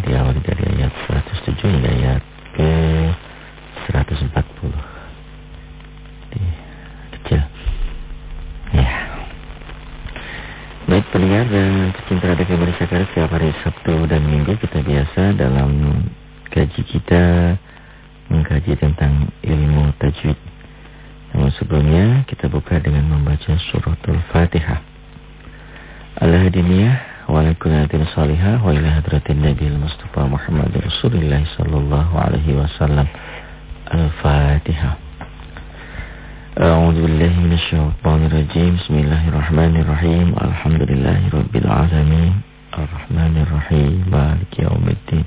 Diawali dari ayat 107 hingga ayat ke 140. Di kecil. Ya. Baik pendengar dan pecinta Radio Kembali Sakara setiap hari Sabtu dan Minggu kita biasa dalam kaji kita mengkaji tentang ilmu tajwid. Namun sebelumnya kita buka dengan membaca suratul Fatihah. Al-Hadiniyah وعليكم هاتين صالحة وإلى هدرة النبي المصطفى محمد رسول الله صلى الله عليه وسلم. الفاتحة. أعوذ بالله من الشيطان الرجيم. بسم الله الرحمن الرحيم. الحمد لله رب العالمين. الرحمن الرحيم. مالك يوم الدين.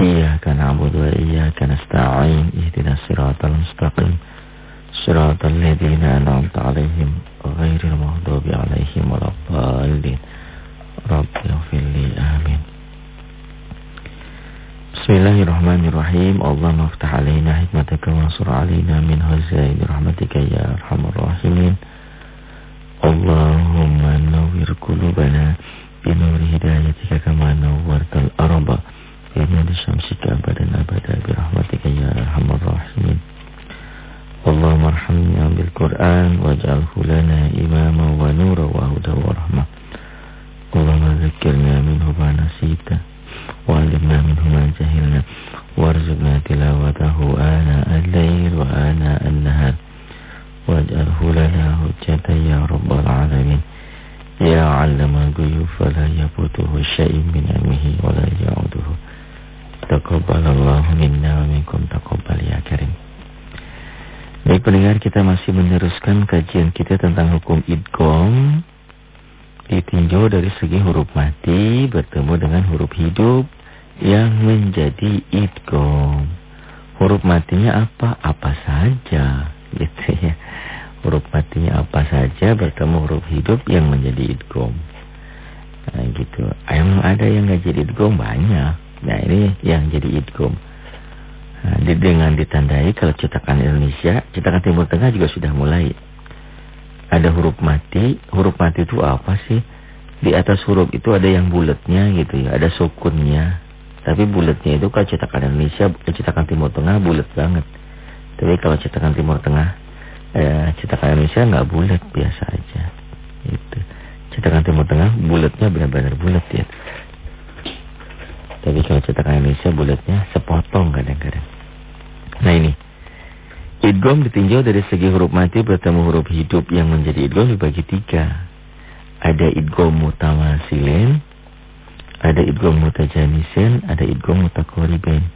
إياك نعبد وإياك نستعين. اهدنا الصراط المستقيم. صراط الذين أنعمت عليهم غير المغضوب عليهم ولا الضالين. رب اغفر لي. آمين. بسم الله الرحمن الرحيم. اللهم افتح علينا حكمتك وانصر علينا من هزائم رحمتك يا أرحم الراحمين. اللهم نور قلوبنا بنور هدايتك كما نورت الأرض بنور شمسك أبدا أبدا برحمتك يا أرحم الراحمين. اللهم ارحمنا بالقرآن واجعله لنا إماما ونورا وهدى ورحمة. اللهم ذكرنا منه ما نسيت وعلمنا منه ما جهلنا وارزقنا تلاوته آناء الليل وآناء النهار. واجعله لنا حجة يا رب العالمين. يا علم الغيوب فلا يفوته شيء من علمه ولا يعوده. تقبل الله منا ومنكم تقبل يا كريم. Baik pendengar kita masih meneruskan kajian kita tentang hukum idgom ditinjau dari segi huruf mati bertemu dengan huruf hidup yang menjadi idgham. Huruf matinya apa? Apa saja, gitu ya. Huruf matinya apa saja bertemu huruf hidup yang menjadi idgham. Nah, gitu. Yang ada yang nggak jadi idgham banyak. Nah, ini yang jadi idgham. Nah, dengan ditandai kalau cetakan Indonesia, cetakan Timur Tengah juga sudah mulai ada huruf mati. Huruf mati itu apa sih? Di atas huruf itu ada yang bulatnya gitu ya, ada sukunnya. Tapi bulatnya itu kalau cetakan Indonesia, eh, cetakan Timur Tengah bulat banget. Tapi kalau cetakan Timur Tengah, eh, cetakan Indonesia nggak bulat, biasa aja. Gitu. Cetakan Timur Tengah bulatnya benar-benar bulat ya. Tapi kalau cetakan Indonesia bulatnya sepotong kadang-kadang. Nah ini. Idgom ditinjau dari segi huruf mati bertemu huruf hidup yang menjadi idgom dibagi tiga. Ada idgom mutamasilen, ada idgom mutajanisen, ada idgom mutakoriben.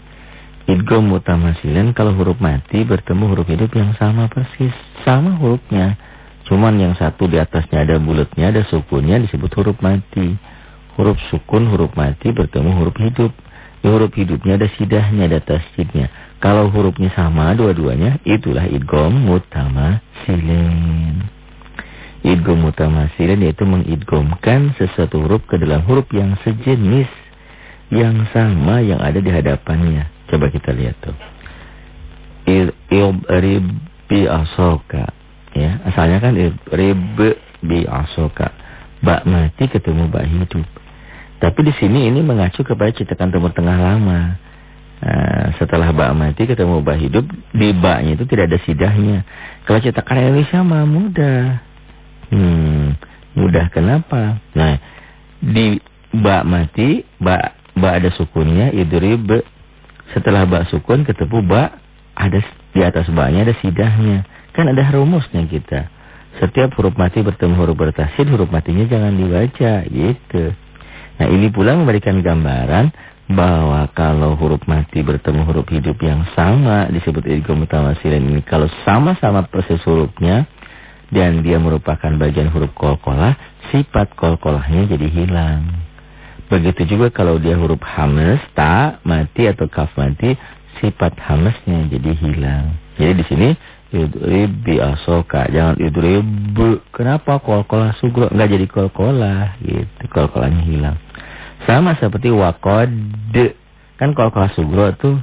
Idgom mutamasilen kalau huruf mati bertemu huruf hidup yang sama persis, sama hurufnya. Cuman yang satu di atasnya ada bulatnya, ada sukunnya disebut huruf mati. Huruf sukun, huruf mati bertemu huruf hidup. Di huruf hidupnya ada sidahnya, ada tasjidnya. Kalau hurufnya sama dua-duanya, itulah idgom mutamasilen. Idgom mutamasilen yaitu mengidgomkan sesuatu huruf ke dalam huruf yang sejenis, yang sama yang ada di hadapannya. Coba kita lihat tuh. Ibrib bi asoka. Ya, asalnya kan ibrib bi asoka. Bak mati ketemu bak hidup. Tapi di sini ini mengacu kepada cetakan Timur Tengah lama. Nah, setelah bak mati ketemu bak hidup, di baknya itu tidak ada sidahnya. Kalau cetakan Indonesia mah mudah. Hmm, mudah kenapa? Nah, di bak mati, bak bak ada sukunnya, idrib. Setelah bak sukun ketemu bak, ada di atas baknya ada sidahnya. Kan ada rumusnya kita. Setiap huruf mati bertemu huruf bertasid, huruf matinya jangan dibaca, gitu. Nah, ini pula memberikan gambaran bahwa kalau huruf mati bertemu huruf hidup yang sama disebut idgham mutawasilan ini kalau sama-sama proses hurufnya dan dia merupakan bagian huruf kolkolah sifat kolkolahnya jadi hilang. Begitu juga kalau dia huruf hamas ta mati atau kaf mati sifat hamasnya jadi hilang. Jadi di sini idrib bi asoka jangan idrib kenapa kolkolah sugro enggak jadi kolkolah gitu. Kolkolahnya hilang sama seperti wakod. Kan kalau kelas sugro tuh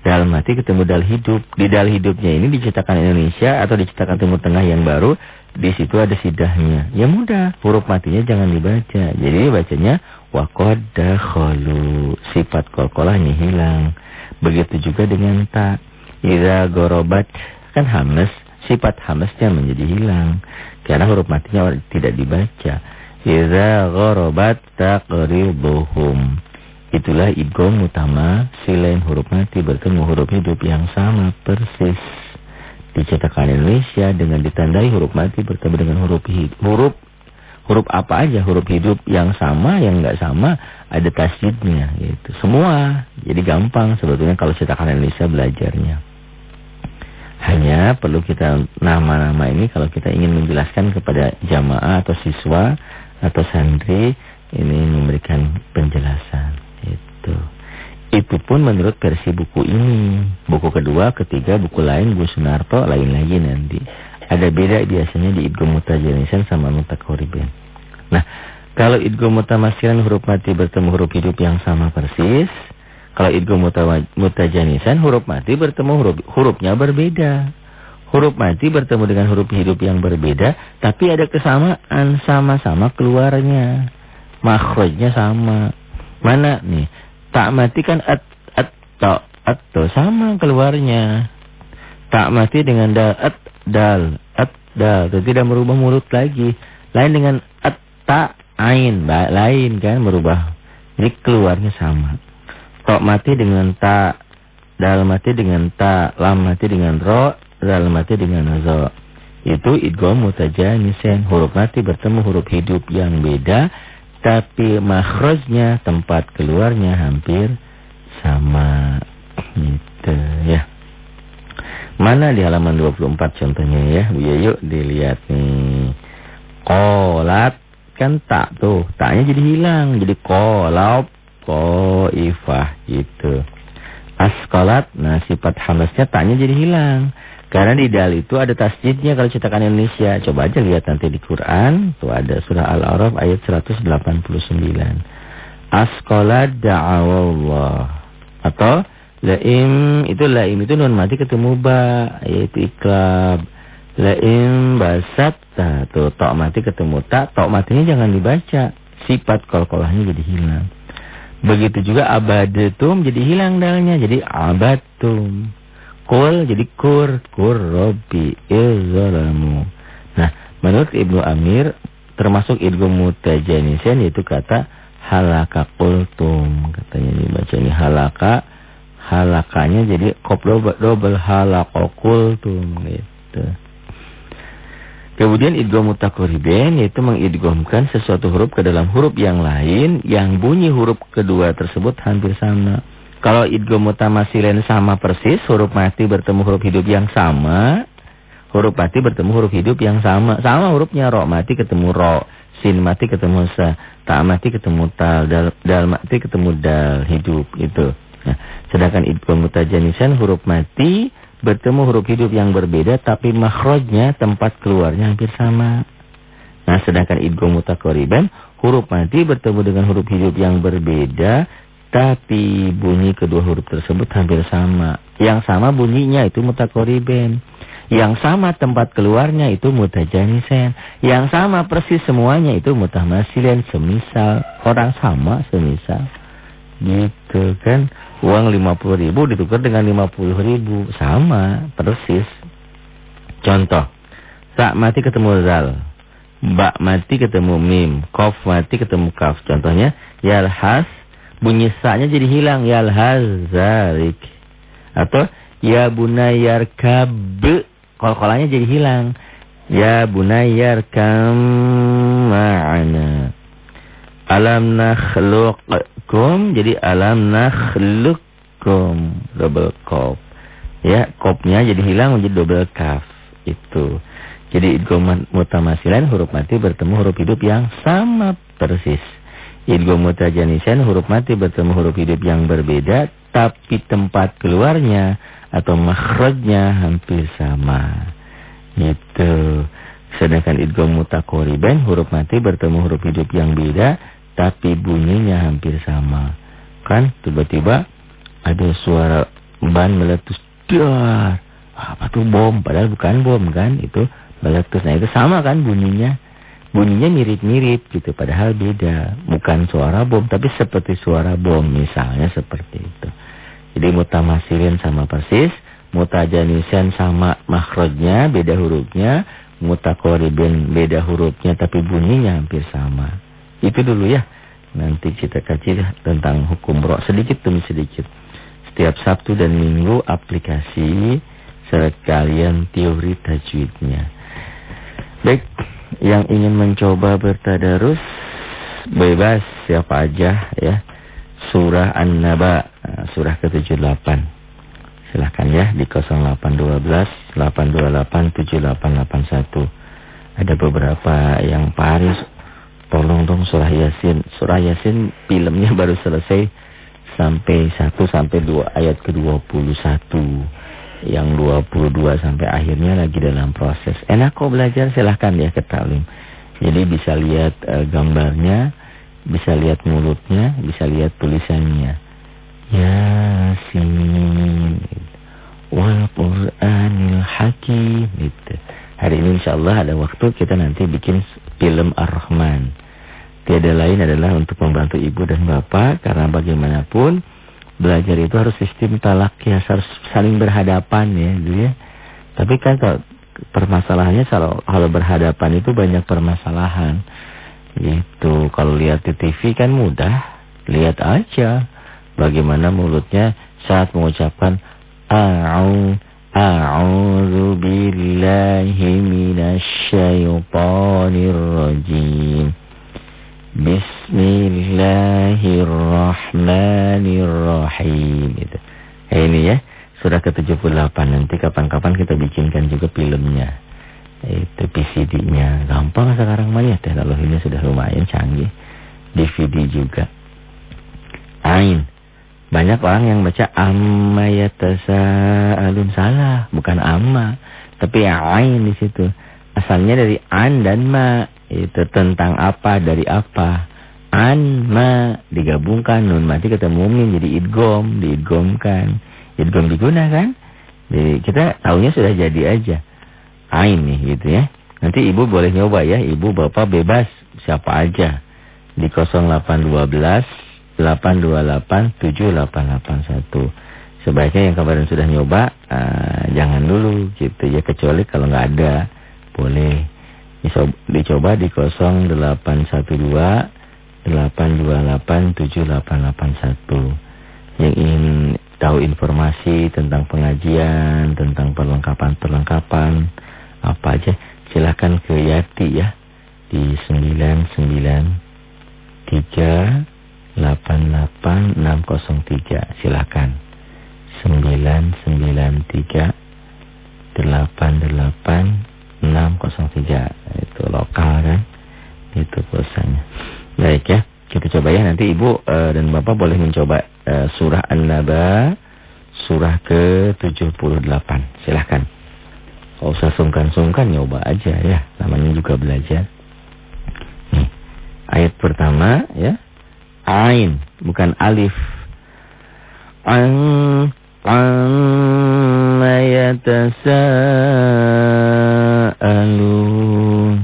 dalam mati ketemu dal hidup. Di dal hidupnya ini diciptakan Indonesia atau diciptakan Timur Tengah yang baru. Di situ ada sidahnya. Ya mudah. Huruf matinya jangan dibaca. Jadi bacanya wakod dakholu. sifat kolkolahnya hilang. Begitu juga dengan tak. Iza gorobat kan hamas, sifat hamasnya menjadi hilang. Karena huruf matinya tidak dibaca. Iza gorobat taqribuhum. Itulah idgham utama silain huruf mati bertemu huruf hidup yang sama persis. Dicetakan Indonesia dengan ditandai huruf mati bertemu dengan huruf hidup. Huruf huruf apa aja huruf hidup yang sama yang enggak sama ada tasjidnya gitu. Semua jadi gampang sebetulnya kalau cetakan Indonesia belajarnya. Hanya perlu kita nama-nama ini kalau kita ingin menjelaskan kepada jamaah atau siswa atau santri ini memberikan penjelasan. Itu. Itu pun menurut versi buku ini. Buku kedua, ketiga, buku lain, Bu Sunarto, lain lagi nanti. Ada beda biasanya di idgham mutajanisan sama mutakoriben. Nah, kalau idgham mutamasilan huruf mati bertemu huruf hidup yang sama persis. Kalau idgham mutajanisan huruf mati bertemu huruf hurufnya berbeda. Huruf mati bertemu dengan huruf hidup yang berbeda, tapi ada kesamaan sama-sama keluarnya. Makhrajnya sama. Mana nih? Tak mati kan at at ta at to sama keluarnya. Tak mati dengan dal at dal at dal tidak merubah mulut lagi. Lain dengan at ta ain lain kan merubah. Jadi keluarnya sama. Tok mati dengan ta, dal mati dengan ta, lam mati dengan ro, dal mati dengan zo. Itu idgham mutajanisen. Huruf mati bertemu huruf hidup yang beda tapi makhrajnya tempat keluarnya hampir sama gitu ya. Mana di halaman 24 contohnya ya. Bu yuk dilihat nih. Qolat kan tak tuh. Taknya jadi hilang. Jadi qolab qaifah gitu. Askolat nah sifat hamasnya taknya jadi hilang. Karena di dal itu ada tasjidnya kalau cetakan Indonesia. Coba aja lihat nanti di Quran. Tuh ada surah Al-A'raf ayat 189. Askola da'awallah. Atau laim itu laim itu nun mati ketemu ba. Yaitu iklab. Laim basat. Tuh tok mati ketemu tak. Tok matinya jangan dibaca. Sifat kol-kolahnya jadi hilang. Begitu juga abadetum jadi hilang dalnya. Jadi abatum. Kul jadi kur, kur robi izalamu. Nah, menurut Ibnu Amir termasuk idgham mutajanisan yaitu kata halaka kultum. Katanya dibaca ini halaka halakanya jadi kop double, double halaka kultum gitu. Kemudian idgham mutakoriben yaitu mengidghamkan sesuatu huruf ke dalam huruf yang lain yang bunyi huruf kedua tersebut hampir sama. Kalau idgham mutamasilen sama persis, huruf mati bertemu huruf hidup yang sama, huruf mati bertemu huruf hidup yang sama. Sama hurufnya, ro mati ketemu ro, sin mati ketemu sa, ta mati ketemu tal, dal, dal mati ketemu dal, hidup itu. Nah, sedangkan idgham mutajanisan huruf mati bertemu huruf hidup yang berbeda tapi makhrajnya tempat keluarnya hampir sama. Nah, sedangkan idgham mutakoriban huruf mati bertemu dengan huruf hidup yang berbeda tapi bunyi kedua huruf tersebut hampir sama. Yang sama bunyinya itu mutakoriben. Yang sama tempat keluarnya itu mutajanisen. Yang sama persis semuanya itu mutahmasilen. Semisal. Orang sama semisal. Gitu kan. Uang 50 ribu ditukar dengan 50 ribu. Sama. Persis. Contoh. Sak mati ketemu zal. Bak mati ketemu mim. Kof mati ketemu kaf. Contohnya. Yalhas bunyi sa-nya jadi hilang. Ya hazarik atau ya bunayar kab. Kol-kolannya jadi hilang. Ya bunayar kam ma'ana. Alam nakhluqkum. Jadi alam nakhluqkum. Double kop. Ya kopnya jadi hilang menjadi double kaf. Itu. Jadi idgham mutamasilan huruf mati bertemu huruf hidup yang sama persis Idgham mutajanisan huruf mati bertemu huruf hidup yang berbeda tapi tempat keluarnya atau makhrajnya hampir sama. Itu. Sedangkan idgham mutakoriban huruf mati bertemu huruf hidup yang beda tapi bunyinya hampir sama. Kan tiba-tiba ada suara ban meletus dar. Apa tuh bom? Padahal bukan bom kan, itu meletus. Nah itu sama kan bunyinya. Bunyinya mirip-mirip gitu padahal beda. Bukan suara bom tapi seperti suara bom misalnya seperti itu. Jadi mutamasilin sama persis mutajanisan sama makhrajnya beda hurufnya mutakoribin beda hurufnya tapi bunyinya hampir sama. Itu dulu ya. Nanti kita kaji tentang hukum roh sedikit demi sedikit. Setiap Sabtu dan Minggu aplikasi sekalian teori tajwidnya. Baik yang ingin mencoba bertadarus bebas siapa aja ya. Surah An-Naba eh, surah ke-78. Silahkan ya di 0812 828 7881. Ada beberapa yang Paris tolong dong surah Yasin. Surah Yasin filmnya baru selesai sampai 1 sampai 2 ayat ke-21 yang 22 sampai akhirnya lagi dalam proses. Enak kok belajar silahkan ya ke talim. Jadi bisa lihat uh, gambarnya, bisa lihat mulutnya, bisa lihat tulisannya. Yasin wal Qur'anil Hakim gitu. Hari ini insya Allah ada waktu kita nanti bikin film Ar-Rahman. Tiada lain adalah untuk membantu ibu dan bapak karena bagaimanapun belajar itu harus sistem talak ya harus saling berhadapan ya gitu ya. Tapi kan kalau permasalahannya kalau kalau berhadapan itu banyak permasalahan. Gitu. Kalau lihat di TV kan mudah, lihat aja bagaimana mulutnya saat mengucapkan a'u a'udzu billahi minasyaitonir rajim. Bismillahirrahmanirrahim gitu. Eh, ini ya, surah ke-78 nanti kapan-kapan kita bikinkan juga filmnya. Itu PCD-nya. Gampang sekarang mah ya teknologinya sudah lumayan canggih. DVD juga. Ain. Banyak orang yang baca amma yatasaalun salah, bukan amma, tapi ain di situ. Asalnya dari an dan ma itu tentang apa? Dari apa? An ma digabungkan. Nun mati ketemu min jadi idgom diidgomkan idgom digunakan jadi kita tahunya sudah jadi aja. Ain nih gitu ya. Nanti ibu boleh nyoba ya. Ibu bapak bebas. Siapa aja. Di 0812 828 7881 sebaiknya yang kemarin sudah nyoba uh, jangan dulu gitu ya. Kecuali kalau nggak ada boleh Dicoba di 0812 828 7881. Yang ingin tahu informasi tentang pengajian, tentang perlengkapan-perlengkapan apa aja, silakan ke Yati ya di 993 88603. Silakan. 993 88 603 itu lokal kan? Itu pulsanya. Baik ya kita coba ya. Nanti ibu uh, dan bapak boleh mencoba uh, surah An-Naba surah ke-78 silahkan. Kalau usah sungkan-sungkan nyoba aja ya. Namanya juga belajar. Nih ayat pertama ya. Ain bukan alif. An Amma yatasa'alun.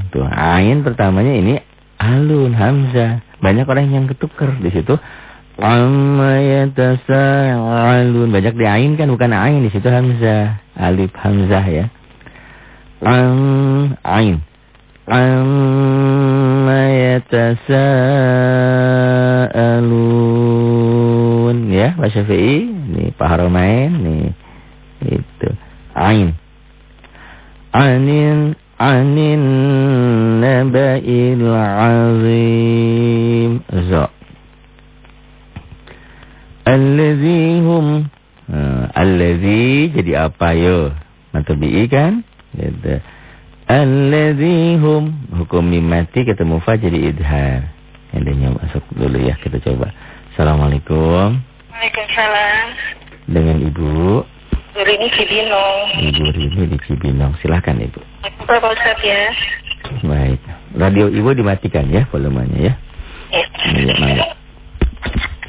Tuh, ain pertamanya ini alun hamzah. Banyak orang yang ketuker di situ. Amma yatasa'alun. Banyak di ain kan bukan ain di situ hamzah. Alif hamzah ya. Am ain. Amma yatasa'alun. Ya, Pak Syafi'i nih Pak Haramain nih itu. Ain. Anin anin naba'il azim. Za allazi hum uh, allazi jadi apa yo? Matabi'i kan? Gitu. Allazi hum hukum mimati ketemu fa jadi idhar. Ini masuk dulu ya kita coba. Assalamualaikum Waalaikumsalam. Dengan Ibu? Ibu Rini Cibinong. Ibu Rini di Cibinong. Silakan Ibu. Pak Ustaz ya. Baik. Radio Ibu dimatikan ya volumenya ya. Ya. Ya, mangga.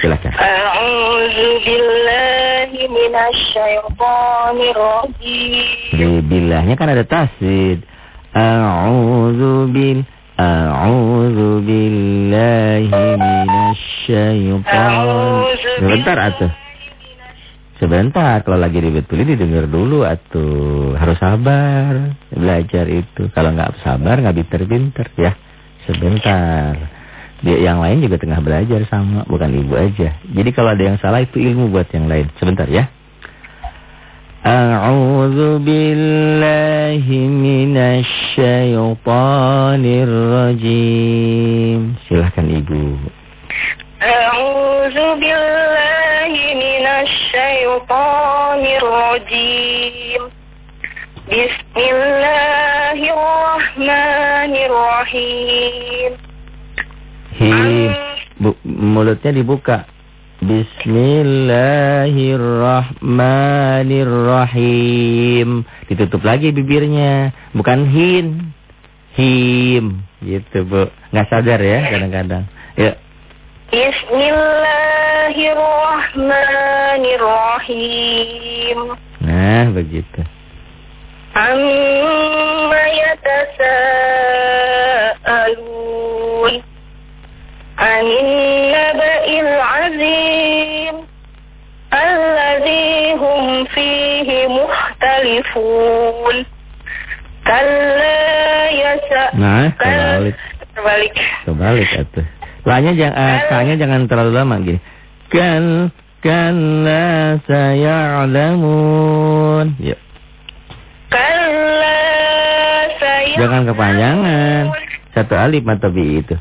Silakan. A'udzu billahi minasyaitonir rajim. Di billahnya kan ada tasdid. A'udzu bil A'udzu billahi minasyaitonir. Sebentar atuh. Sebentar, kalau lagi ribet tulis didengar dulu atuh. Harus sabar belajar itu. Kalau nggak sabar nggak pinter-pinter ya. Sebentar. Dia yang lain juga tengah belajar sama, bukan ibu aja. Jadi kalau ada yang salah itu ilmu buat yang lain. Sebentar ya. A'udzu billahi minasyaitonir rajim. Silahkan ibu. A'udzu billahi minasyaitonir rajim. Bismillahirrahmanirrahim. Him. Bu, mulutnya dibuka. Bismillahirrahmanirrahim. Ditutup lagi bibirnya. Bukan hin. Him. Gitu, Bu. Nggak sadar ya kadang-kadang. Ya. Bismillahirrahmanirrahim. Nah, begitu. Amma yatasaalun. Anin naba'il azim. Alladhi hum fihi mukhtalifun. Kalla yasa. Nah, kebalik. Terbalik. Kebalik atuh. Lanya jangan uh, kanya jangan terlalu lama gini. Kan kalla sayalamun. Yuk. Kalla saya. Jangan kepanjangan. Satu alif atau bi itu.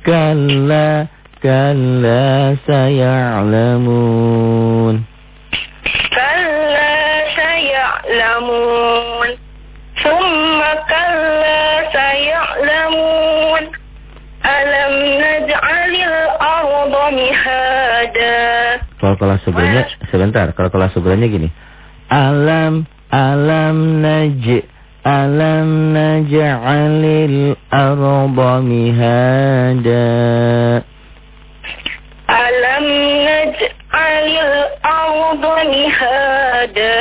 Kalla kalla sayalamun. Kalau kelas subranya sebentar, kalau kelas subranya gini. Alam alam naj alam naj'alil arda mihada. Alam naj'alil arda mihada.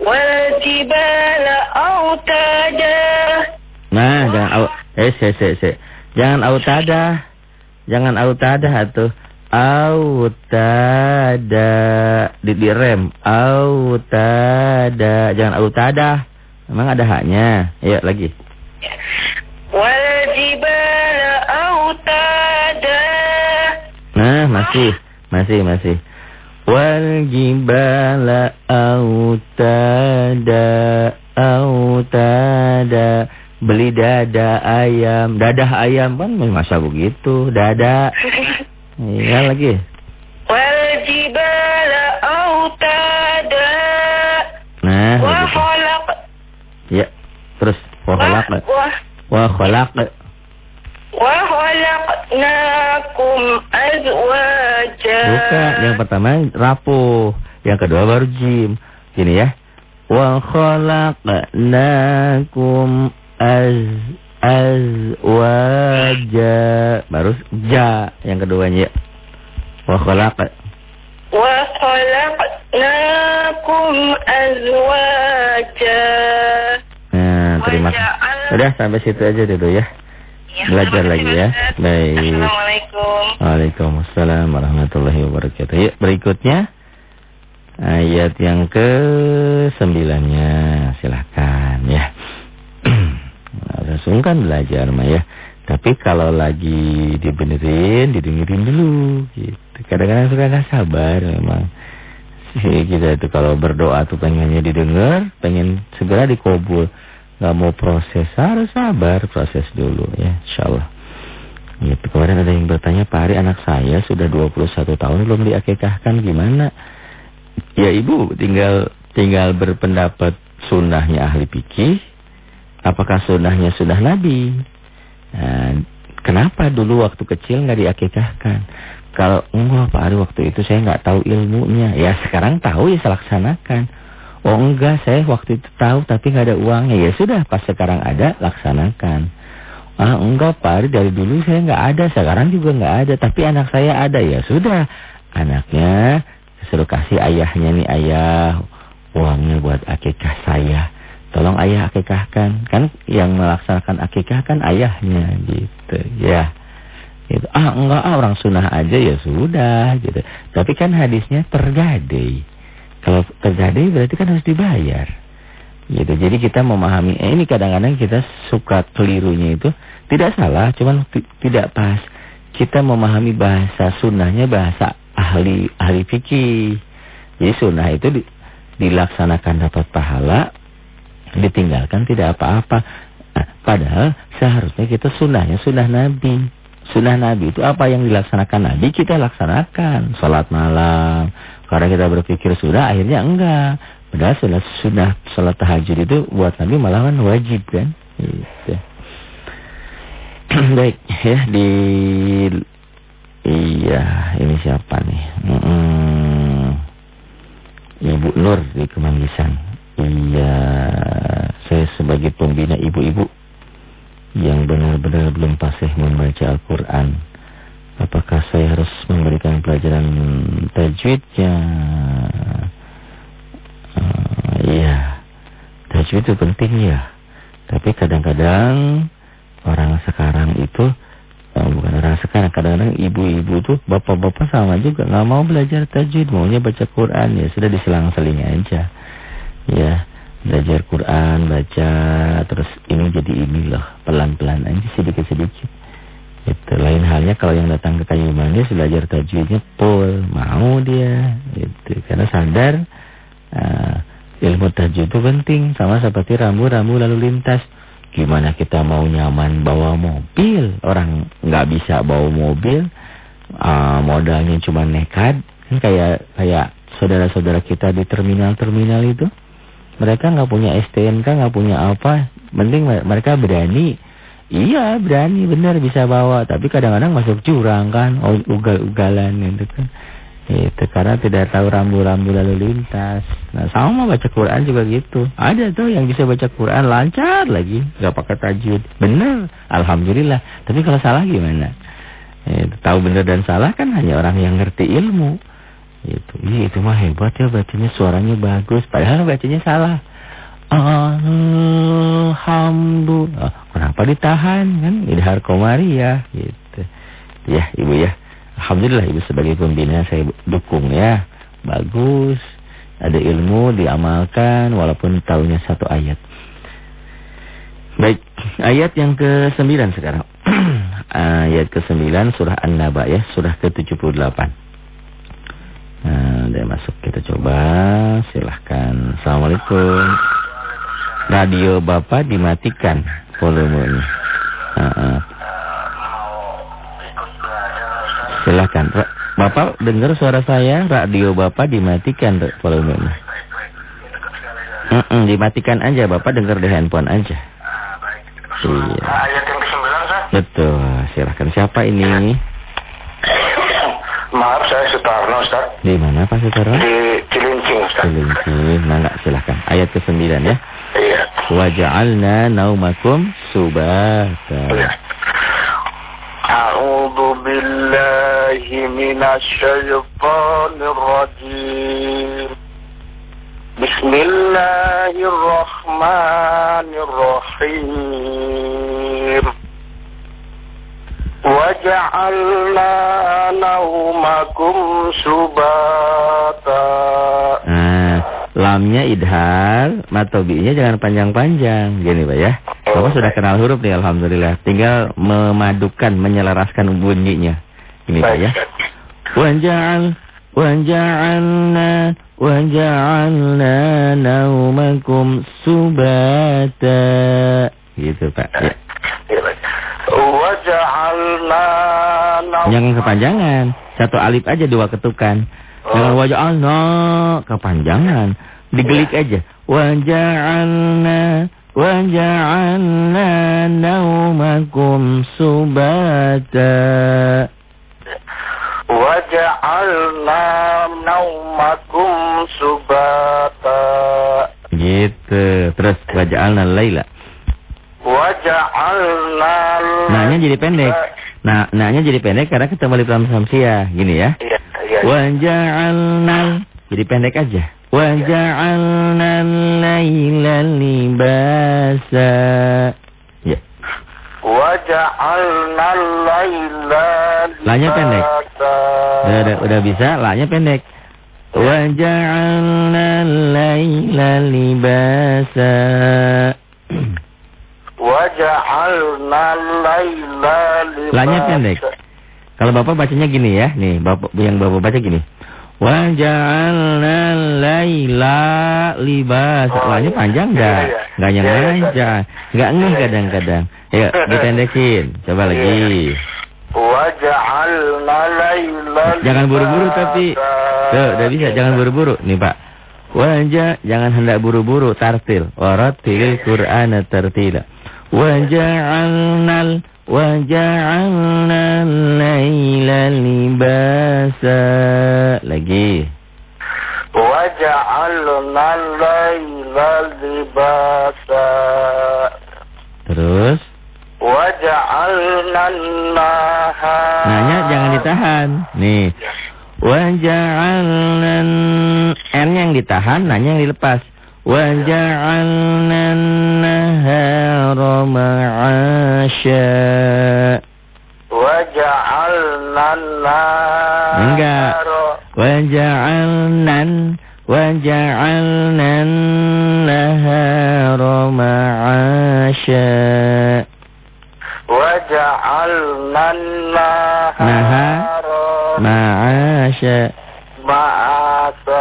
Wal autada. Nah, jangan au eh se se se. Jangan autada. Jangan autada atuh. Autada di direm. Autada. Jangan autada. Emang ada haknya. Ayo lagi. Wal jibala autada. Nah, masih, masih, masih. Wal jibala autada, autada. Beli dada ayam, dadah ayam kan masa begitu, dada. Iya lagi. Wal jibala autada. Nah, Wa begitu. khalaq. Ya, terus wa khalaq. Wa khalaq. wa khalaqnakum azwaja. Bukan, yang pertama rapuh, yang kedua baru jim. Gini ya. Wa khalaqnakum az azwaja. Baru ja yang keduanya. Wa khalaq. Wa khalaqnakum azwaja. Nah, terima kasih. Udah sampai situ aja dulu ya. Ya, Belajar lagi ya. Baik. Assalamualaikum. Waalaikumsalam warahmatullahi wabarakatuh. Yuk berikutnya ayat yang ke sembilannya silahkan ya. Nah, Sungkan belajar mah ya. Tapi kalau lagi dibenerin, didengerin dulu gitu. Kadang-kadang suka nggak sabar memang. Kita itu kalau berdoa tuh pengennya didengar, pengen segera dikabul. Nggak mau proses, harus sabar proses dulu ya, insyaallah. Gitu. Kemarin ada yang bertanya, Pak Hari anak saya sudah 21 tahun belum diakekahkan gimana? Ya ibu tinggal tinggal berpendapat sunnahnya ahli fikih. Apakah sunnahnya sunnah Nabi? Nah, kenapa dulu waktu kecil nggak diakekahkan? Kalau enggak Pak Ari waktu itu saya nggak tahu ilmunya. Ya sekarang tahu ya laksanakan. Oh enggak saya waktu itu tahu tapi nggak ada uangnya. Ya sudah pas sekarang ada laksanakan. Ah enggak Pak Ari dari dulu saya nggak ada. Sekarang juga nggak ada. Tapi anak saya ada. Ya sudah. Anaknya suruh kasih ayahnya nih ayah. Uangnya buat akikah saya. Tolong ayah akikahkan. Kan yang melaksanakan akikah kan ayahnya gitu ya. Gitu. Ah enggak ah, orang sunnah aja ya sudah gitu. Tapi kan hadisnya tergadai. Kalau tergadai berarti kan harus dibayar. Gitu. Jadi kita memahami eh, ini kadang-kadang kita suka kelirunya itu tidak salah, cuman tidak pas. Kita memahami bahasa sunnahnya bahasa ahli ahli fikih. Jadi sunnah itu di, dilaksanakan dapat pahala, ditinggalkan tidak apa-apa. Nah, padahal seharusnya kita sunnahnya sunnah Nabi. Sunnah Nabi itu apa yang dilaksanakan Nabi kita laksanakan. Salat malam. Karena kita berpikir sudah akhirnya enggak. Padahal sholat sunnah sholat tahajud itu buat Nabi malah kan wajib kan. Gitu. Baik ya di iya ini siapa nih? Mm Ibu Nur di Kemanggisan. Iya saya sebagai pembina ibu-ibu yang benar-benar belum fasih membaca Al-Quran. Apakah saya harus memberikan pelajaran tajwidnya? Iya, tajwid itu penting ya. Tapi kadang-kadang orang sekarang itu, oh, bukan orang sekarang, kadang-kadang ibu-ibu tuh, bapak-bapak sama juga nggak mau belajar tajwid, maunya baca Quran ya sudah diselang-seling aja. Ya, belajar Quran, baca, terus ini jadi ini loh, pelan-pelan aja sedikit-sedikit. Itu lain halnya kalau yang datang ke kayu manis belajar tajwidnya full, mau dia, gitu, karena sadar. Uh, Ilmu tajwid itu penting sama seperti rambu-rambu lalu lintas. Gimana kita mau nyaman bawa mobil, orang nggak bisa bawa mobil, uh, modalnya cuma nekat, kan kayak kayak saudara-saudara kita di terminal-terminal itu, mereka nggak punya STNK, nggak punya apa, penting mereka berani. Iya berani benar bisa bawa, tapi kadang-kadang masuk jurang kan, ugal-ugalan gitu kan. Itu karena tidak tahu rambu-rambu lalu lintas. Nah, sama baca Quran juga gitu. Ada tuh yang bisa baca Quran lancar lagi, nggak pakai tajwid. Benar, alhamdulillah. Tapi kalau salah gimana? Itu, tahu benar dan salah kan hanya orang yang ngerti ilmu. Itu, iya itu mah hebat ya bacanya suaranya bagus, padahal bacanya salah. Alhamdulillah. kenapa ditahan kan? Idhar ya, gitu. Ya, Ibu ya. Alhamdulillah ibu sebagai pembina saya dukung ya. Bagus. Ada ilmu diamalkan walaupun tahunya satu ayat. Baik, ayat yang ke-9 sekarang. ayat ke-9 surah An-Naba ya, surah ke-78. Nah, dia masuk kita coba. Silahkan. Assalamualaikum. Radio Bapak dimatikan volumenya. Uh -uh. Silahkan. Bapak dengar suara saya, radio Bapak dimatikan volumenya. Mm -mm, dimatikan aja, Bapak dengar di handphone aja. Iya. Ayat yang ke-9, Betul. Silahkan. Siapa ini? Maaf, saya Sutarno, Ustaz. Di mana Pak Sutarno? Di Cilincing, Ustaz. Cilincing. Nah, enggak, silahkan. Ayat ke-9 ya. Iya. Waja'alna naumakum subata. Iya. A'udzu billahi minasyaitonir rajim. Bismillahirrahmanirrahim. Waja'alna naumakum subata. Nah, lamnya idhar, matobinya jangan panjang-panjang. Gini Pak ya. Bapak sudah kenal huruf nih Alhamdulillah. Tinggal memadukan, menyelaraskan bunyinya. Ini Pak ya. Wanja'al, wanja'alna, wanja'alna naumakum subata. Gitu Pak. Ya. Waja'alna Jangan kepanjangan. Satu alif aja dua ketukan. Oh. Jangan Jangan waja'alna kepanjangan. Digelik ya. aja. Waja'alna waja'alna naumakum subata. Waja'alna naumakum subata. Gitu. Terus waja'alna layla. Wajah Nahnya jadi pendek. Nah, nahnya jadi pendek karena kita balik dalam samsia, gini ya. Iya, iya. Jadi pendek aja. Wajah Allah laila libasa. Ya. Wajah laila. Lanya pendek. Udah, udah, udah bisa, lanya pendek. Wajah Waja'alna laila libasa. Lanya kan, pendek. Kalau Bapak bacanya gini ya, nih Bapak yang Bapak baca gini. Wajah al laila libas. Oh, Lanya panjang iya, iya. nggak? Iya, nggak yang Enggak aja. Enggak kadang-kadang. Ya dipendekin. Coba lagi. Wajah laila Jangan buru-buru tapi. Tuh, udah bisa jangan buru-buru nih, Pak. Wajah jangan hendak buru-buru tartil. Waratil Quran tartila. Waja'alnal Waja'alnal laila libasa. Lagi. وجعلنا الليل لباسا Terus. وجعلنا النهار Nanya jangan ditahan. Nih. Waja'alna N yang ditahan, nanya yang dilepas. وجعلنا النهار معاشا. وجعلنا النهار وجعلنا وجعلنا النهار معاشا. وجعلنا النهار معاشا. معاشا ma'asa.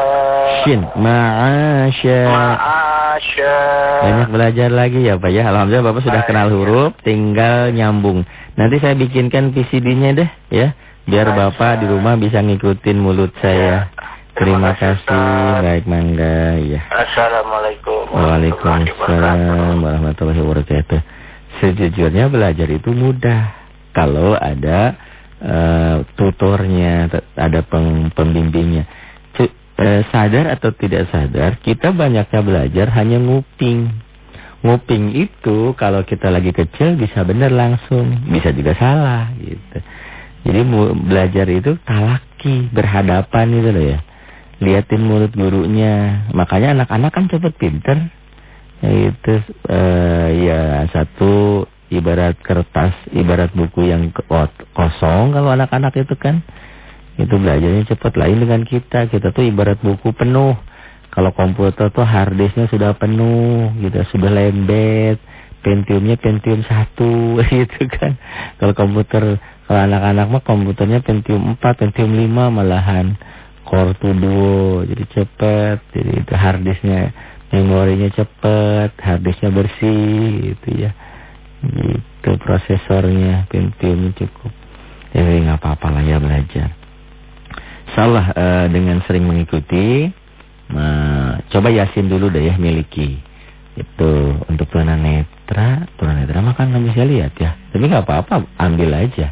Shin ma'asya. Ma'asya. Banyak belajar lagi ya Pak ya. Alhamdulillah Bapak sudah kenal ya. huruf, tinggal nyambung. Nanti saya bikinkan PCD-nya deh ya. Biar Bapak di rumah bisa ngikutin mulut ya, saya. Ya. Terima kasih, baik Mangga. Ya. Assalamualaikum. Waalaikumsalam warahmatullahi wabarakatuh. Sejujurnya belajar itu mudah kalau ada uh, tutornya, ada pembimbingnya. Eh, sadar atau tidak sadar, kita banyaknya belajar hanya nguping. Nguping itu kalau kita lagi kecil bisa benar langsung, bisa juga salah gitu. Jadi belajar itu talaki, berhadapan gitu loh ya. Liatin mulut gurunya. Makanya anak-anak kan cepet pinter. Ya, itu eh, ya satu ibarat kertas, ibarat buku yang kosong kalau anak-anak itu kan. Itu belajarnya cepat lain dengan kita. Kita tuh ibarat buku penuh. Kalau komputer tuh harddisknya sudah penuh, gitu, sudah lembet. Pentiumnya Pentium 1 gitu kan. Kalau komputer kalau anak-anak mah komputernya Pentium 4, Pentium 5 malahan. Core to Duo jadi cepet. Jadi itu harddisknya memorinya cepet, harddisknya bersih gitu ya. Gitu prosesornya Pentium cukup. Jadi nggak apa-apa lah ya belajar. Salah eh, dengan sering mengikuti Nah, coba Yasin dulu deh ya miliki. Itu untuk tunanetra, tunanetra mah kan nggak bisa lihat ya. Tapi nggak apa-apa, ambil aja.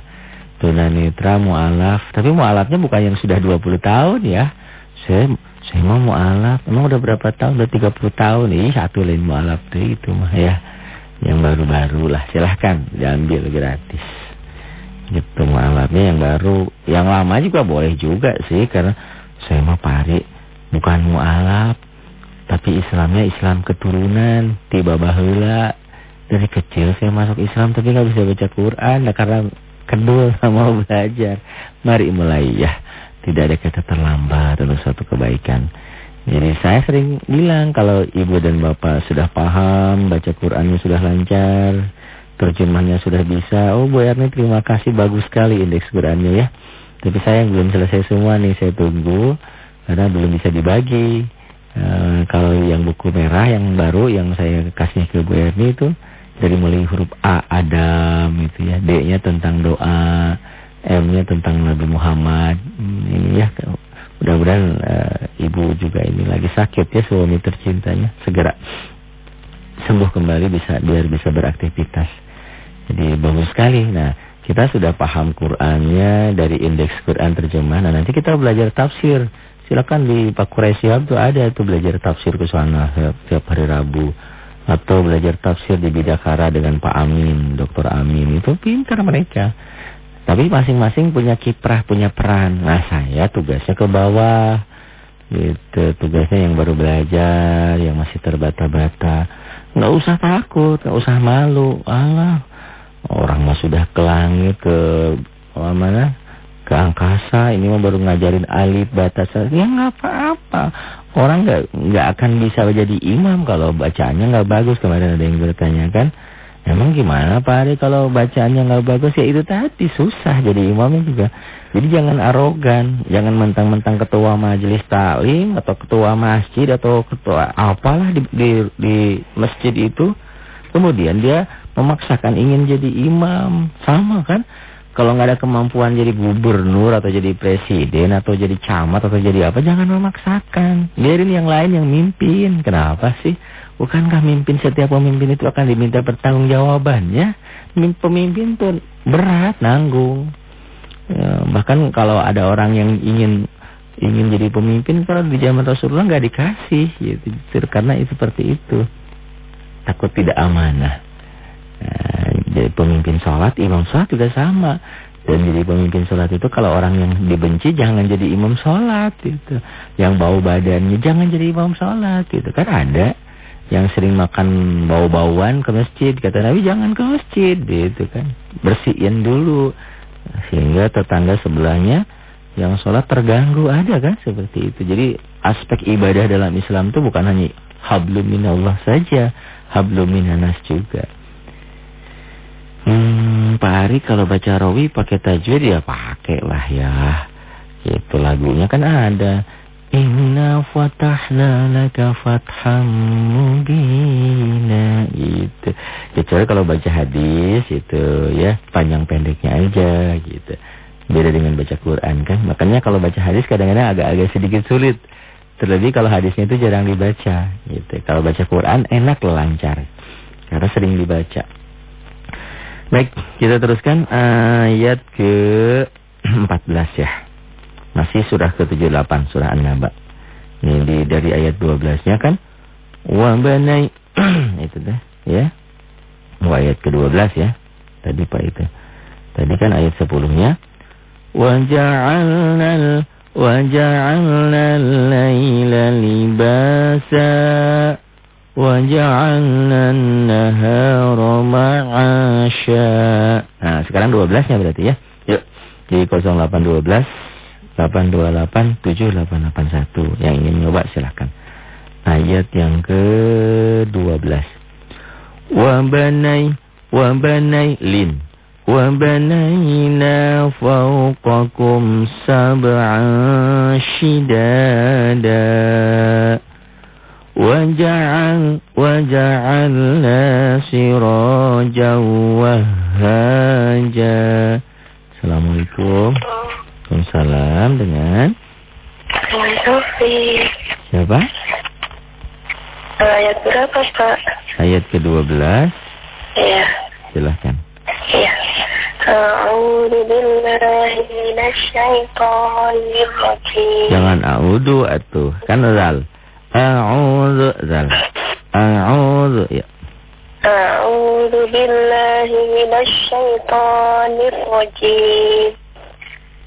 Tunanetra mualaf, tapi mualafnya bukan yang sudah 20 tahun ya. Saya saya mau mualaf, emang udah berapa tahun? Udah 30 tahun. Ih, satu lain mualaf tuh itu mah ya. Yang baru-baru lah, silahkan diambil gratis. Gitu mualafnya yang baru, yang lama juga boleh juga sih karena saya mah pari bukan mualaf. Tapi Islamnya Islam keturunan tiba bahula dari kecil saya masuk Islam tapi nggak bisa baca Quran. Nah, karena kedul nggak mau belajar. Mari mulai ya. Tidak ada kata terlambat untuk suatu kebaikan. Jadi saya sering bilang kalau ibu dan bapak sudah paham baca Qurannya sudah lancar terjemahnya sudah bisa oh Bu Erni terima kasih bagus sekali indeks Qurannya ya tapi saya yang belum selesai semua nih saya tunggu karena belum bisa dibagi. E, kalau yang buku merah yang baru yang saya kasih ke Bu Erni itu dari mulai huruf A Adam itu ya, D-nya tentang doa, M-nya tentang Nabi Muhammad. Hmm, ini ya mudah-mudahan e, ibu juga ini lagi sakit ya suami tercintanya segera sembuh kembali bisa biar bisa beraktivitas. Jadi bagus sekali. Nah, kita sudah paham Qur'annya dari indeks Quran terjemah. Nah, nanti kita belajar tafsir. Silakan di Pak Quraisy Hub tuh ada tuh belajar tafsir ke sana setiap hari Rabu atau belajar tafsir di Bidakara dengan Pak Amin, Dr. Amin. Itu pintar mereka. Tapi masing-masing punya kiprah, punya peran. Nah, saya tugasnya ke bawah. Gitu, tugasnya yang baru belajar, yang masih terbata-bata. Nggak usah takut, nggak usah malu. Allah, orang mah sudah ke langit, ke oh, mana? Ke angkasa, ini mah baru ngajarin alif, batasan. Ya nggak apa-apa. Orang nggak nggak akan bisa jadi imam kalau bacaannya nggak bagus. Kemarin ada yang bertanya kan. Emang gimana Pak Ari kalau bacaannya nggak bagus ya itu tadi susah jadi imamnya juga. Jadi jangan arogan, jangan mentang-mentang ketua majelis taklim atau ketua masjid atau ketua apalah di, di, di masjid itu. Kemudian dia memaksakan ingin jadi imam, sama kan? Kalau nggak ada kemampuan jadi gubernur atau jadi presiden atau jadi camat atau jadi apa, jangan memaksakan. Biarin yang lain yang mimpin. Kenapa sih? Bukankah mimpin setiap pemimpin itu akan diminta pertanggungjawabannya? Pemimpin tuh berat nanggung. Ya, bahkan kalau ada orang yang ingin ingin jadi pemimpin kalau di zaman Rasulullah nggak dikasih gitu, karena itu seperti itu takut tidak amanah nah, jadi pemimpin sholat imam sholat juga sama. Dan jadi pemimpin sholat itu kalau orang yang dibenci jangan jadi imam sholat gitu. Yang bau badannya jangan jadi imam sholat gitu. Kan ada yang sering makan bau-bauan ke masjid. Kata Nabi jangan ke masjid gitu kan. Bersihin dulu. Sehingga tetangga sebelahnya yang sholat terganggu. Ada kan seperti itu. Jadi aspek ibadah dalam Islam itu bukan hanya hablum minallah saja hablum minanas juga hmm, Pak Ari kalau baca rawi pakai tajwid ya pakai lah ya itu lagunya kan ada Inna fatahna laka fatham mubina gitu. Kecuali kalau baca hadis itu ya panjang pendeknya aja gitu. Beda dengan baca Quran kan. Makanya kalau baca hadis kadang-kadang agak-agak sedikit sulit. Terlebih kalau hadisnya itu jarang dibaca gitu. Kalau baca Quran enak lancar. Karena sering dibaca. Baik, kita teruskan ayat ke-14 ya. Masih surah ke-78, surah An-Naba. Ini dari ayat 12-nya kan. Wa banai. itu dah, ya. Wa ayat ke-12 ya. Tadi Pak itu. Tadi kan ayat 10-nya. Wa ja'alnal wa ja'alnal laila libasa ja'alnan nahara ma'asya. Nah, sekarang 12-nya berarti ya. Yuk. Di 0812 8287881 yang ingin nyoba silahkan ayat yang ke-12 wa banai wa banai lin wa banaina wa ja'alna sirajan wahhaja Assalamualaikum Waalaikumsalam dengan Sofi. Siapa? Ayat berapa, Pak? Ayat ke-12. Iya. Silahkan. Iya. A'udzu billahi minasyaitonir rajim. Jangan a'udzu atuh. Kan zal. A'udzu zal. A'udzu ya. A'udzu billahi minasyaitonir rajim.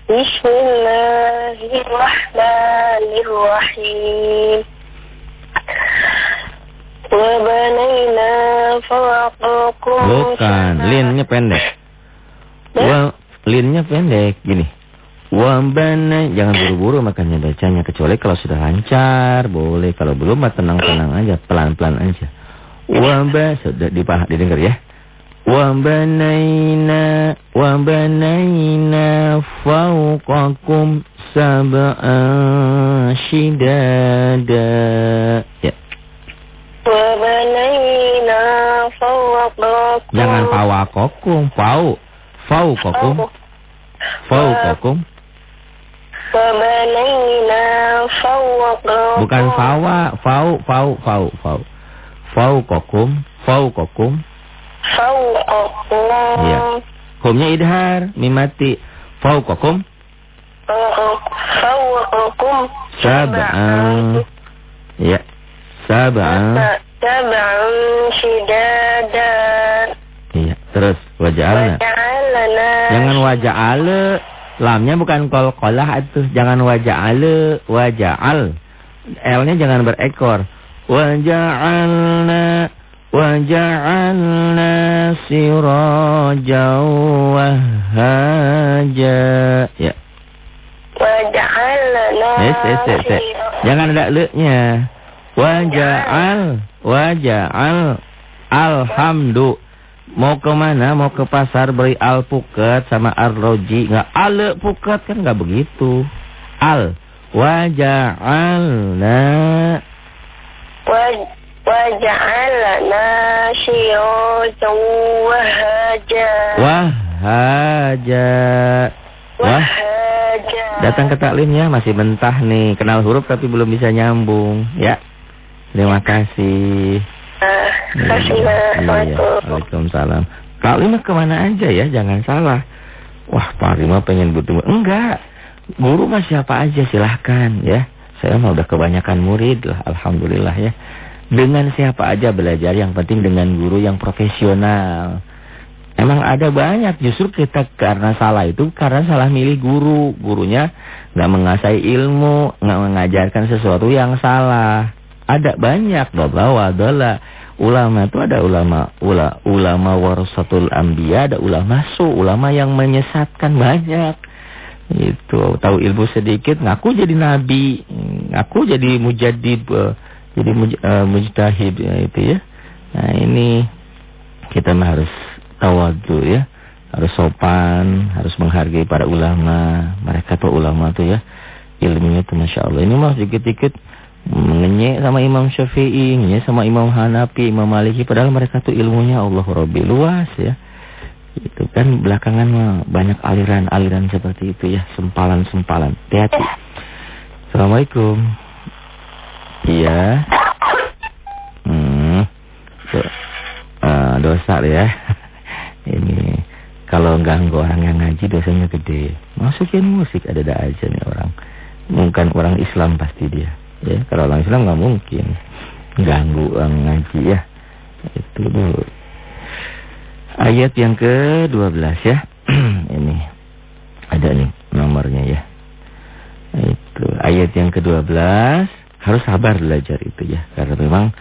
Bismillahirrahmanirrahim. Wa banaina fawqakum Bukan, linnya pendek. Wa linnya pendek gini. Wa bana jangan buru-buru makanya bacanya kecuali kalau sudah lancar, boleh. Kalau belum mah tenang-tenang aja, pelan-pelan aja. Wa ba sudah dipaham didengar ya. Wa banaina wa banaina fawqakum sab'an shidada. Ya. Wa banaina fawqakum Jangan fawakokum, fau. Faukokum. Faukokum. Bukan fawa, fau, fau, fau, fau. Faukokum, faukokum. Fawqakum Iya. Kumnya idhar, mimati. Faukokum. Fawqakum Sab'an. Ya. Sab'an. Sab'an shidada Iya. Terus waja'alna. Waja'alana Jangan waja'ala. Lamnya bukan kol kolah itu. Jangan waja'ala. Waja'al. L-nya jangan berekor. Waja'alna waja'alna sirajan wahaja. Ya. Waja'alna Yes, yes, yes, yes. Jangan ada le-nya. Waja'al, waja'al, alhamdu. Mau ke mana? Mau ke pasar beli alpukat sama arroji. Nggak ale pukat kan nggak begitu. Al. Waja'alna. Waj- Waja'alna sirajan wahaja. Wahaja. Wah. Wahaja. Datang ke taklimnya masih mentah nih. Kenal huruf tapi belum bisa nyambung. Ya. Terima kasih. Ah, Kasih Iya, Assalamualaikum. Waalaikumsalam. Kak Lima ke mana aja ya, jangan salah. Wah, Pak Rima pengen bertemu. Enggak. Guru mah siapa aja silahkan ya. Saya mah udah kebanyakan murid lah, Alhamdulillah ya. Dengan siapa aja belajar, yang penting dengan guru yang profesional. Emang ada banyak, justru kita karena salah itu karena salah milih guru. Gurunya nggak mengasai ilmu, nggak mengajarkan sesuatu yang salah. Ada banyak, bawa adalah ulama itu ada ulama ula, ulama warasatul anbiya, ada ulama su, ulama yang menyesatkan banyak. Itu tahu ilmu sedikit, ngaku jadi nabi, ngaku jadi mujadid, eh, jadi muj, eh, mujtahid ya, itu ya. Nah ini kita harus tawadu ya, harus sopan, harus menghargai para ulama. Mereka tuh ulama tuh ya, ilmunya tuh masya Allah. Ini mah sedikit-sedikit mengenyek sama Imam Syafi'i, ngenyek sama Imam Hanafi, Imam Maliki. Padahal mereka tuh ilmunya Allah Rabbi luas ya. Itu kan belakangan banyak aliran-aliran seperti itu ya, sempalan-sempalan. Hati-hati. Assalamualaikum. Iya. Hmm. Do- eh, dosa ya. Ini kalau ganggu orang yang ngaji dosanya gede. Masukin musik ada-ada aja nih orang. Mungkin orang Islam pasti dia. Ya, kalau orang Islam nggak mungkin ganggu orang ngaji ya. Itu dulu. Ayat yang ke-12 ya. Ini ada nih nomornya ya. Itu ayat yang ke-12 harus sabar belajar itu ya karena memang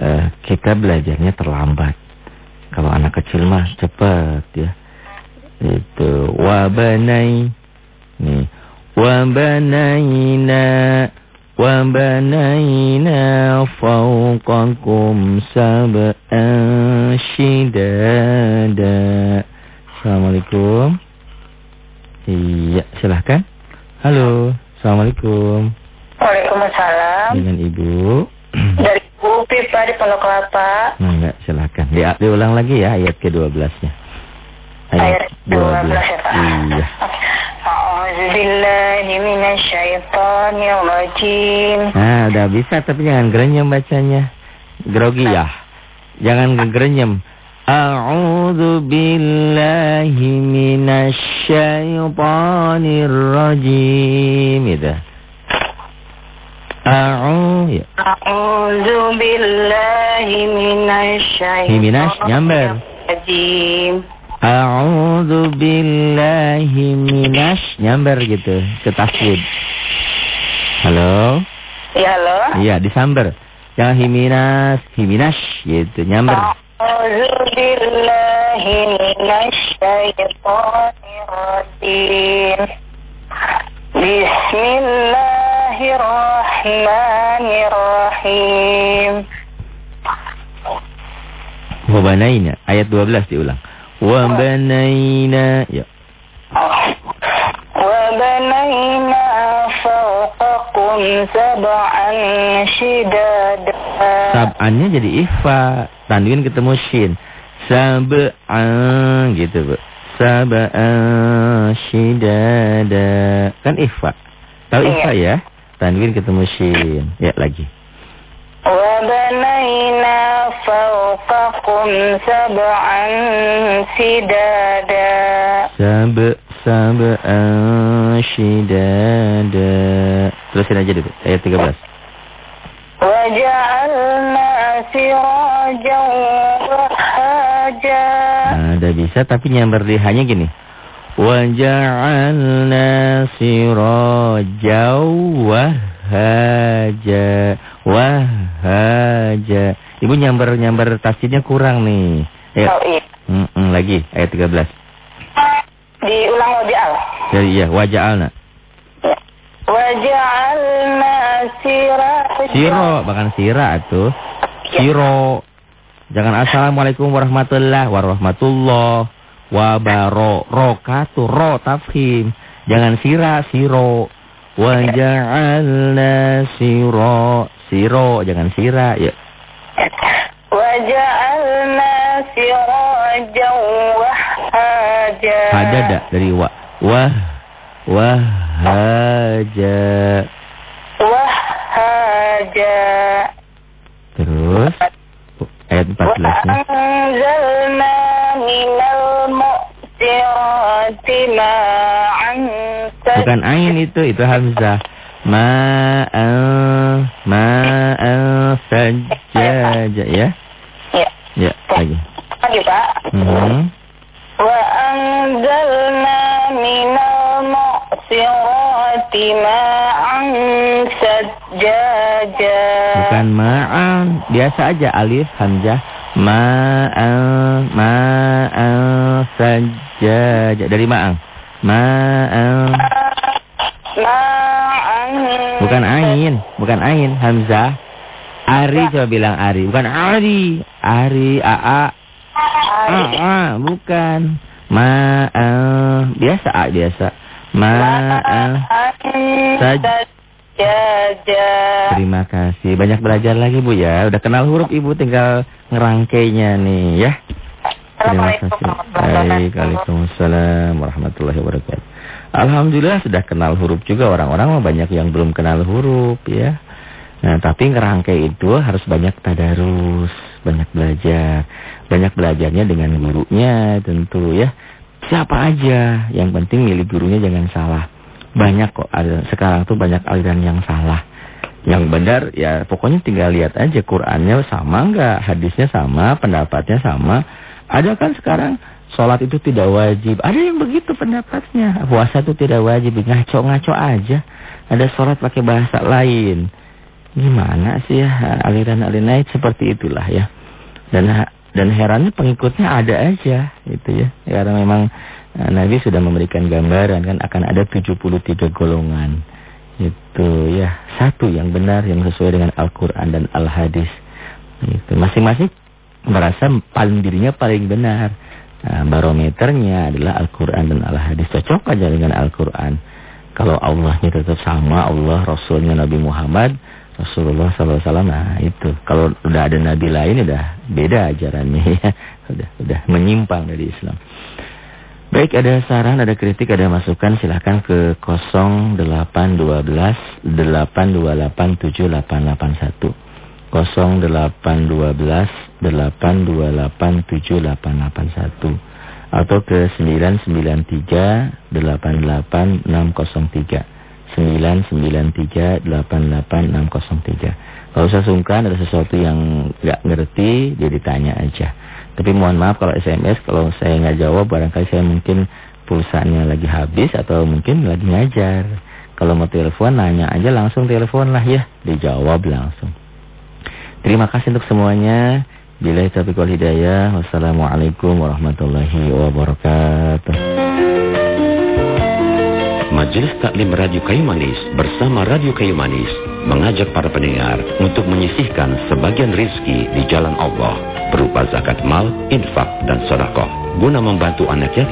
eh, kita belajarnya terlambat. Kalau anak kecil mah cepat ya. Itu wabanai nih wabanaina wabanaina fawqakum sab'an shidada. Assalamualaikum. Iya, silahkan. Halo, Assalamualaikum. Waalaikumsalam. Dengan Ibu. Dari Bu Pipa di Pondok Kelapa. Nah, enggak, silahkan. Di, diulang lagi ya ayat ke-12-nya. Ayat 12 ya Pak. Iya. A'udzubillahi minasyaitonirrajim. Nah, udah bisa tapi jangan gerenyem bacanya. Grogi ya. Jangan gerenyem. A'udzu billahi minasyaitonir rajim. Itu. A'u ya. A'udzu billahi Himinas, nyamber. minasyaitonirrajim. A'udzu billahi minas nyamber gitu ke tasbih. Halo? Ya halo. Iya, disamber. Jangan himinas, himinas gitu nyamber. Bismillahirrahmanirrahim. Wa banaina ayat 12 diulang. Wa banaina ya. Sab'annya jadi ikhfa, tanwin ketemu shin. Sab'an gitu, Bu. Sab'an shidada. Kan ikhfa. Tahu Iya. ikhfa ya? Tanwin ketemu shin. Ya lagi. وبنينا فوقكم سبعا شدادا Sab sab'an shidada. Terusin aja dulu, ayat 13. Waja'alna. Nah, udah bisa tapi nyamber di hanya gini. Waja'alna sirajan wahaja. Wahaja. Ibu nyamber-nyamber tasjidnya kurang nih. Ayo. Oh, iya. Mm -mm, lagi ayat 13. Diulang waja'al. Jadi iya, waja'alna. Ya. Waja'alna sirajan. Siro, bahkan sira tuh. Siro. Jangan assalamualaikum warahmatullah warahmatullah wabarakatuh. Ro tafhim. Jangan sira, siro. Waja'alna siro. Siro, jangan sira. Ya. Waja'alna sirajan wahaja. Hadada dari wa. Wah. Wahaja. Wahaja. Terus ayat 14-nya. Anzalna minal mu'sirati ma'an Bukan ain itu, itu hamzah. Ma'an ma'an sajjaja ya. Ya. Ya, lagi. Lagi, Pak. Hmm. Anzalna minal mu'sirati ma'an sajjaja. Bukan ma'an, biasa aja alif hamzah. Ma'an ma'an sajjaja dari ma'an. Ma'an Ma'an bukan ain, bukan ain hamzah. Ari coba bilang Ari, bukan Ari. Ari aa Ah, ah, bukan. Ma'an biasa a biasa. Ma'an Saj-. Terima kasih. Banyak belajar lagi Bu ya. Udah kenal huruf Ibu tinggal ngerangkainya nih ya. Terima kasih. Baik, Waalaikumsalam warahmatullahi wabarakatuh. Alhamdulillah sudah kenal huruf juga orang-orang banyak yang belum kenal huruf ya. Nah, tapi ngerangkai itu harus banyak tadarus, banyak belajar. Banyak belajarnya dengan gurunya tentu ya. Siapa aja, yang penting milih gurunya jangan salah. Banyak kok ada sekarang tuh banyak aliran yang salah. Yang benar ya pokoknya tinggal lihat aja Qurannya sama enggak, hadisnya sama, pendapatnya sama. Ada kan sekarang sholat itu tidak wajib. Ada yang begitu pendapatnya. Puasa itu tidak wajib, ngaco-ngaco aja. Ada sholat pakai bahasa lain. Gimana sih ya aliran-aliran seperti itulah ya. Dan dan herannya pengikutnya ada aja gitu ya. Karena memang eh, Nabi sudah memberikan gambaran kan akan ada 73 golongan. Itu ya, satu yang benar yang sesuai dengan Al-Qur'an dan Al-Hadis. Itu masing-masing merasa paling dirinya paling benar. Nah, barometernya adalah Al-Quran dan Al-Hadis. Cocok aja dengan Al-Quran. Kalau Allahnya tetap sama, Allah, Rasulnya Nabi Muhammad, Rasulullah SAW, nah itu. Kalau udah ada Nabi lain, udah beda ajarannya ya. Udah, udah menyimpang dari Islam. Baik, ada saran, ada kritik, ada masukan, silahkan ke 0812 828 7881. 0812 828 7881 atau ke 993 88 603 993 88 603 kalau usah sungkan ada sesuatu yang nggak ngerti dia ditanya aja tapi mohon maaf kalau SMS kalau saya nggak jawab barangkali saya mungkin pulsanya lagi habis atau mungkin lagi ngajar kalau mau telepon nanya aja langsung telepon lah ya dijawab langsung Terima kasih untuk semuanya. Bila wal hidayah. Wassalamualaikum warahmatullahi wabarakatuh. Majelis Taklim Radio Kayu Manis bersama Radio Kayu Manis mengajak para pendengar untuk menyisihkan sebagian rizki di jalan Allah berupa zakat mal, infak, dan sodakoh guna membantu anak yatim